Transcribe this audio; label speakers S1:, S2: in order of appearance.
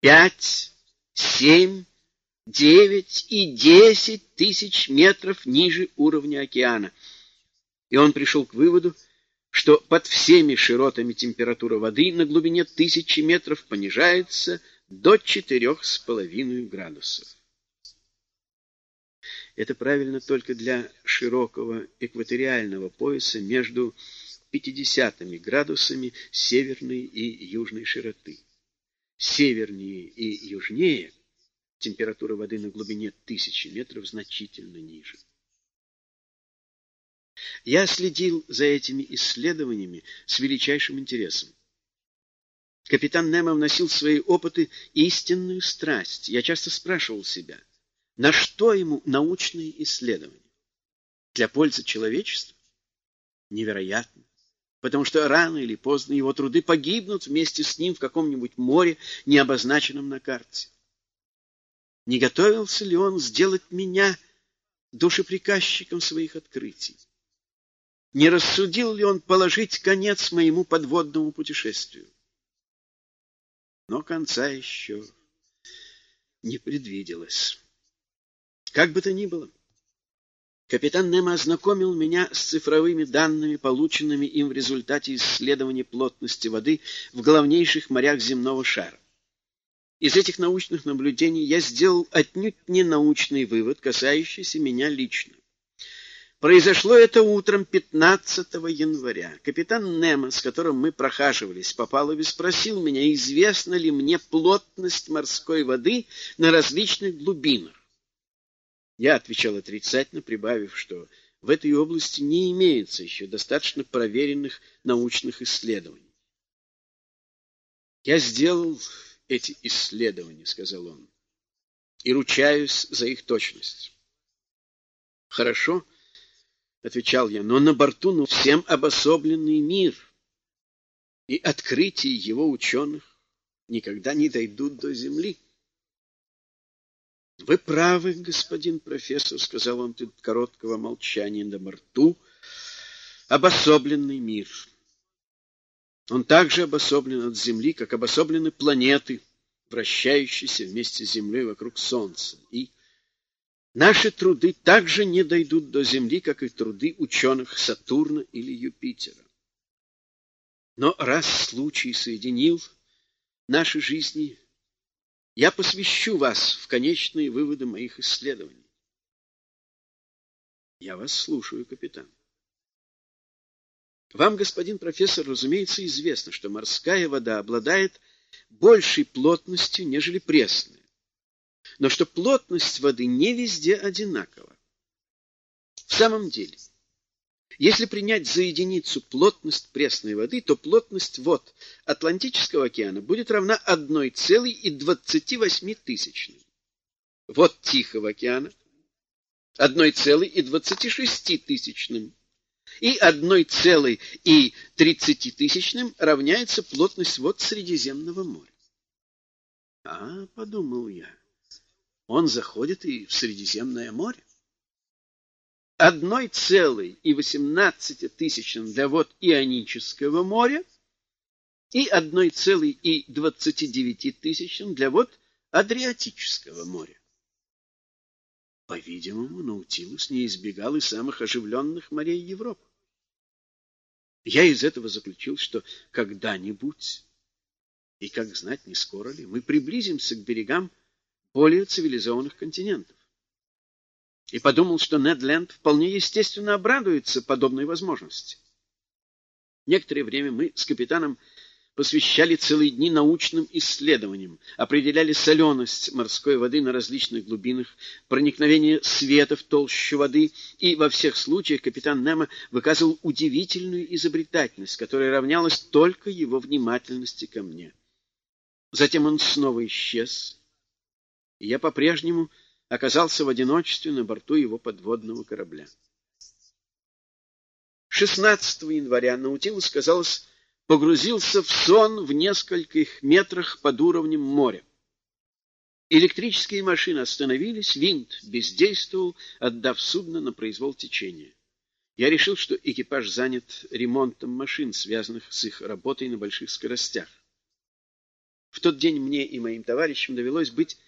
S1: пять, семь, девять и десять тысяч метров ниже уровня океана. И он пришел к выводу, что под всеми широтами температура воды на глубине тысячи метров понижается до четырех с половиной градусов. Это правильно только для широкого экваториального пояса между 50 градусами северной и южной широты. Севернее и южнее температура воды на глубине тысячи метров значительно ниже. Я следил за этими исследованиями с величайшим интересом. Капитан Немо вносил в свои опыты истинную страсть. Я часто спрашивал себя, на что ему научные исследования? Для пользы человечества? Невероятно. Потому что рано или поздно его труды погибнут вместе с ним в каком-нибудь море, не обозначенном на карте. Не готовился ли он сделать меня душеприказчиком своих открытий? Не рассудил ли он положить конец моему подводному путешествию? Но конца еще не предвиделось. Как бы то ни было, капитан Немо ознакомил меня с цифровыми данными, полученными им в результате исследования плотности воды в главнейших морях земного шара. Из этих научных наблюдений я сделал отнюдь не научный вывод, касающийся меня лично. Произошло это утром 15 января. Капитан Немо, с которым мы прохаживались по палубе, спросил меня, известна ли мне плотность морской воды на различных глубинах. Я отвечал отрицательно, прибавив, что в этой области не имеется еще достаточно проверенных научных исследований. «Я сделал эти исследования», — сказал он, — «и ручаюсь за их точность». «Хорошо». — отвечал я, — но на борту ну, всем обособленный мир, и открытия его ученых никогда не дойдут до земли. — Вы правы, господин профессор, — сказал он тут короткого молчания на борту, — обособленный мир. Он также обособлен от Земли, как обособлены планеты, вращающиеся вместе с Землей вокруг Солнца, и Наши труды также не дойдут до Земли, как и труды ученых Сатурна или Юпитера. Но раз случай соединил наши жизни, я посвящу вас в конечные выводы моих исследований. Я вас слушаю, капитан. Вам, господин профессор, разумеется, известно, что морская вода обладает большей плотностью, нежели пресная но что плотность воды не везде одинакова. В самом деле, если принять за единицу плотность пресной воды, то плотность вод Атлантического океана будет равна 1,28 тысячным. Вод Тихого океана 1,26 тысячным. И 1,30 тысячным равняется плотность вод Средиземного моря. А, подумал я, он заходит и в Средиземное море. Одной целой и восемнадцати тысячным для вод Ионического моря и одной целой и двадцати девяти тысячным для вод Адриатического моря. По-видимому, Наутилус не избегал и самых оживленных морей Европы. Я из этого заключил, что когда-нибудь, и как знать, не скоро ли, мы приблизимся к берегам более цивилизованных континентов. И подумал, что Нед Ленд вполне естественно обрадуется подобной возможности. Некоторое время мы с капитаном посвящали целые дни научным исследованиям, определяли соленость морской воды на различных глубинах, проникновение света в толщу воды, и во всех случаях капитан Немо выказывал удивительную изобретательность, которая равнялась только его внимательности ко мне. Затем он снова исчез, и я по-прежнему оказался в одиночестве на борту его подводного корабля. 16 января Наутилус, казалось, погрузился в сон в нескольких метрах под уровнем моря. Электрические машины остановились, винт бездействовал, отдав судно на произвол течения. Я решил, что экипаж занят ремонтом машин, связанных с их работой на больших скоростях. В тот день мне и моим товарищам довелось быть